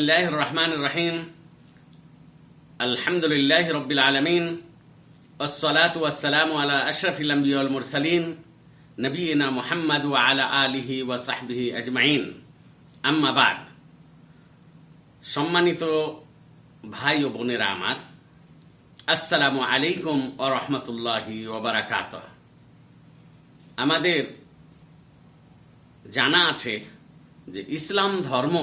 الله الرحمن الرحيم الحمد لله رب العالمين والصلاة والسلام على أشرف الأنبياء والمرسلين نبينا محمد وعلى آله وصحبه أجمعين أما بعد সম্মানিত ভাই ও বোনেরা আমার আসসালামু আলাইকুম ও রহমতুল্লাহি ওবরাকাত আমাদের জানা আছে যে ইসলাম ধর্ম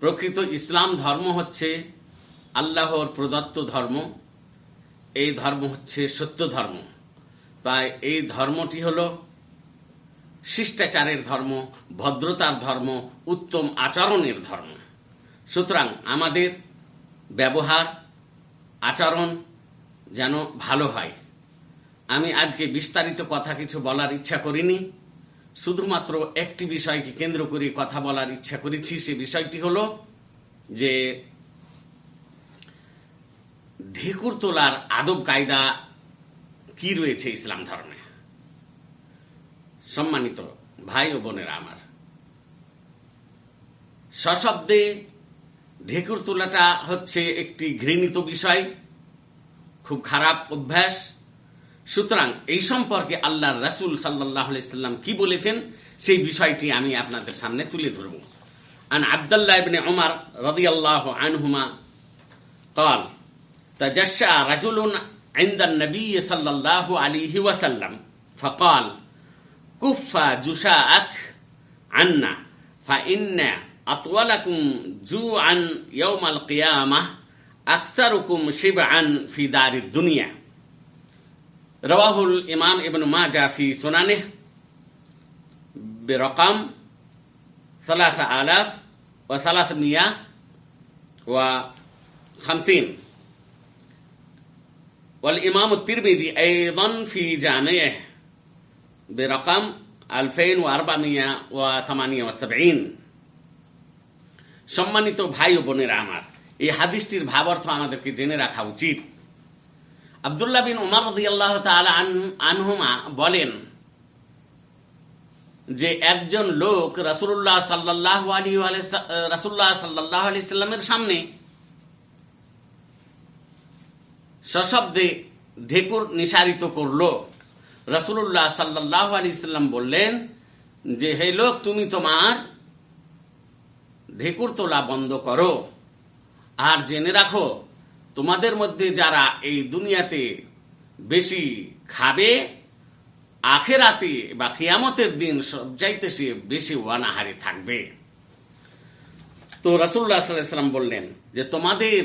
প্রকৃত ইসলাম ধর্ম হচ্ছে আল্লাহর প্রদত্ত ধর্ম। এই ধর্ম হচ্ছে সত্য ধর্ম। তাই এই ধর্মটি হল শিষ্টাচারের ধর্ম, ভদ্রতার ধর্ম, উত্তম আচরণের ধর্ম। সুতরাং আমাদের ব্যবহার, আচরণ যেন ভালো হয়। আমি আজকে বিস্তারিত কথা কিছু বলার ইচ্ছা করিনি। শুধুমাত্র একটি বিষয়কে কেন্দ্র করে কথা বলার ইচ্ছা করেছি, সে বিষয়টি হল যে ঢেকুর তোলার আদব কায়দা কি রয়েছে ইসলাম ধর্মে? সম্মানিত ভাই ও বোনেরা আমার, সশব্দে ঢেকুর তোলাটা হচ্ছে একটি ঘৃণিত বিষয়, খুব খারাপ অভ্যাস সুতরাং এই সম্পর্কে আল্লাহ রাসুল সাল্লাহ সাল্লাম কি বলেছেন সেই বিষয়টি আমি আপনাদের সামনে তুলে ধরব আন আবদুল্লাহ ইবনে উমর রাদিয়াল্লাহু আনহুমা قال تجشع رجل عند النبي صلى الله عليه وسلم فقال كف جشاءك عنا فإن أطولكم جوعا يوم القيامة أكثركم شبعا في دار الدنيا رواه الإمام ابن ماجه في سننه برقم ثلاثة آلاف وثلاثمية وخمسين والإمام الترمذي أيضا في جامعه برقم 2478 সম্মানিত ভাই ও বোনেরা আমার এই হাদিসটির ভাবার্থ আমাদেরকে জেনে রাখা উচিত আবদুল্লাহ বিন উমর আনহুমা বলেন যে একজন লোক রাসূলুল্লাহ সাল্লাল্লাহু আলাইহি ওয়া রাসূলুল্লাহ সাল্লাল্লাহু সাল্লামের সামনে সশব্দে ঢেকুর নিসারিত করল। রাসূলুল্লাহ সাল্লাল্লাহু আলাইহি সাল্লাম বললেন যে, হে লোক, তুমি তোমার ঢেকুর তোলা বন্ধ করো আর জেনে রাখো তোমাদের মধ্যে যারা এই দুনিয়াতে বেশি খাবে, আখেরাতে বা খিয়ামতের দিন সবচাইতে সে বেশি ওয়ানাহারে থাকবে। তো রাসুল্লাহ সাল্লাম বললেন যে, তোমাদের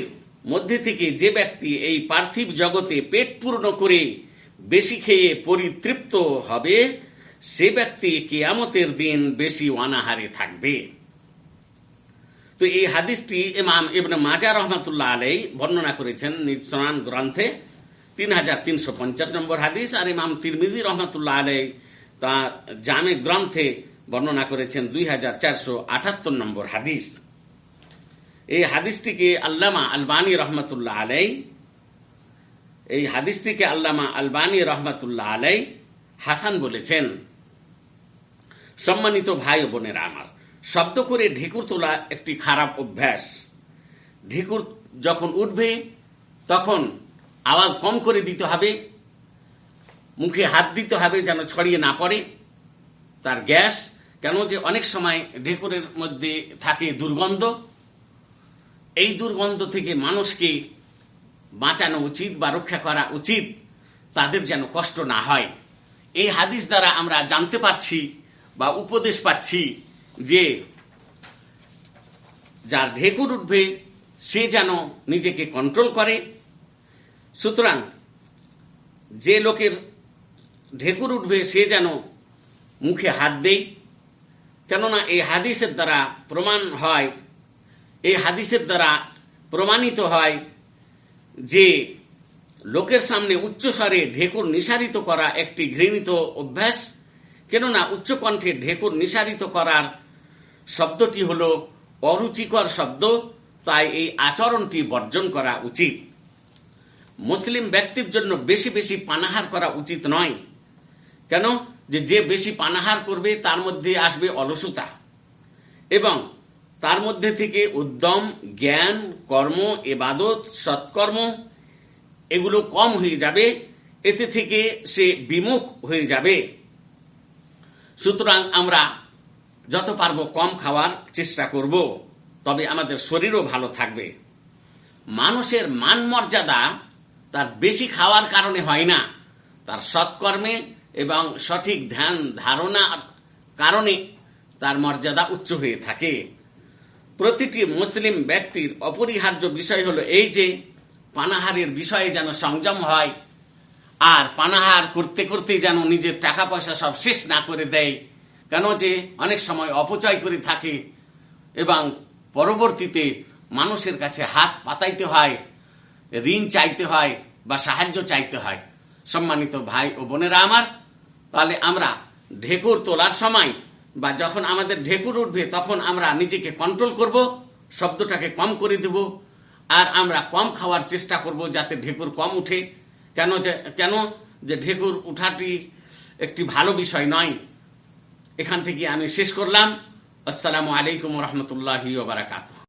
মধ্যে থেকে যে ব্যক্তি এই পার্থিব জগতে পেট পূর্ণ করে বেশি খেয়ে পরিতৃপ্ত হবে, সে ব্যক্তি কেয়ামতের দিন বেশি ওয়ানাহারে থাকবে। তো এই হাদিসটি ইমাম ইবনে মাজা রহমাতুল্লাহ আলাই বর্ণনা করেছেন নিজ গ্রন্থে তিন হাজার তিনশো পঞ্চাশ নম্বর হাদিস, আর ইমাম তিরমিজি রহমাতুল্লাহ আলাই তা জামে গ্রন্থে বর্ণনা করেছেন দুই হাজার চারশো আটাত্তর নম্বর হাদিস। এই হাদিসটিকে আল্লামা আলবানী রহমতুল্লাহ আলাই এই হাদিসটিকে আল্লামা আলবানী রহমতুল্লাহ আলাই হাসান বলেছেন। সম্মানিত ভাই বোনেরা আমার শব্দ করে ঢেকুর তোলা একটি খারাপ অভ্যাস। ঢেকুর যখন উঠবে, তখন আওয়াজ কম করে দিতে হবে, মুখে হাত দিতে হবে যেন ছড়িয়ে না পড়ে। তার গ্যাস কেন যে অনেক সময় ঢেকুরের মধ্যে থাকে দুর্গন্ধ। এই দুর্গন্ধ থেকে মানুষকে বাঁচানো উচিত বা রক্ষা করা উচিত, তাদের যেন কষ্ট না হয়। এই হাদিস দ্বারা আমরা জানতে পারছি বা উপদেশ পাচ্ছি যে যার ঢেকুর উঠবে, সে যেন নিজেকে কন্ট্রোল করে। সুতরাং যে লোকের ঢেকুর উঠবে, সে যেন মুখে হাত দেই। কেননা এই হাদিসের দ্বারা প্রমাণ হয়, এই হাদিসের দ্বারা প্রমাণিত হয় যে লোকের সামনে উচ্চস্বরে ঢেকুর নিসারিত করা একটি ঘৃণিত অভ্যাস। কেননা উচ্চকণ্ঠে ঢেকুর নিসারিত করার শব্দটি হল অরুচিকর শব্দ, তাই এই আচরণটি বর্জন করা উচিত। মুসলিম ব্যক্তির জন্য বেশি বেশি পানাহার করা উচিত নয়। কেন? যে যে বেশি পানাহার করবে, তার মধ্যে আসবে অলসতা। এবং তার মধ্যে থেকে উদ্যম, জ্ঞান, কর্ম, এবাদত, সৎকর্ম, এগুলো কম হয়ে যাবে। এতে থেকে সে বিমুখ হয়ে যাবে। সুতরাং আমরা যত পারব কম খাওয়ার চেষ্টা করব, তবে আমাদের শরীরও ভালো থাকবে। মানুষের মান মর্যাদা তার বেশি খাওয়ার কারণে হয় না। তার সৎকর্মে এবং সঠিক ধ্যান ধারণার কারণে তার মর্যাদা উচ্চ হয়ে থাকে। প্রতিটি মুসলিম ব্যক্তির অপরিহার্য বিষয় হলো এই যে, পানাহারের বিষয়ে যেন সংযম হয়, আর পানাহার করতে করতে যেন নিজের টাকা পয়সা সব শেষ না করে দেয়। কেন যে অনেক সময় অপচয় করে থাকে এবং পরবর্তীতে মানুষের কাছে হাত পাতাইতে হয়, ঋণ চাইতে হয় বা সাহায্য চাইতে হয়। সম্মানিত ভাই ও বোনেরা আমার, তাহলে আমরা ঢেকুর তোলার সময় বা যখন আমাদের ঢেকুর উঠবে তখন আমরা নিজেকে কন্ট্রোল করব, শব্দটাকে কম করে দেব আর আমরা কম খাওয়ার চেষ্টা করব যাতে ঢেকুর কম উঠে। কেন যে কেন যে ঢেকুর উঠাটি একটি ভালো বিষয় নয় এখান থেকে আমি শেষ করলাম। আসসালামু আলাইকুম রহমতুল্লাহি বারাকাতুহ।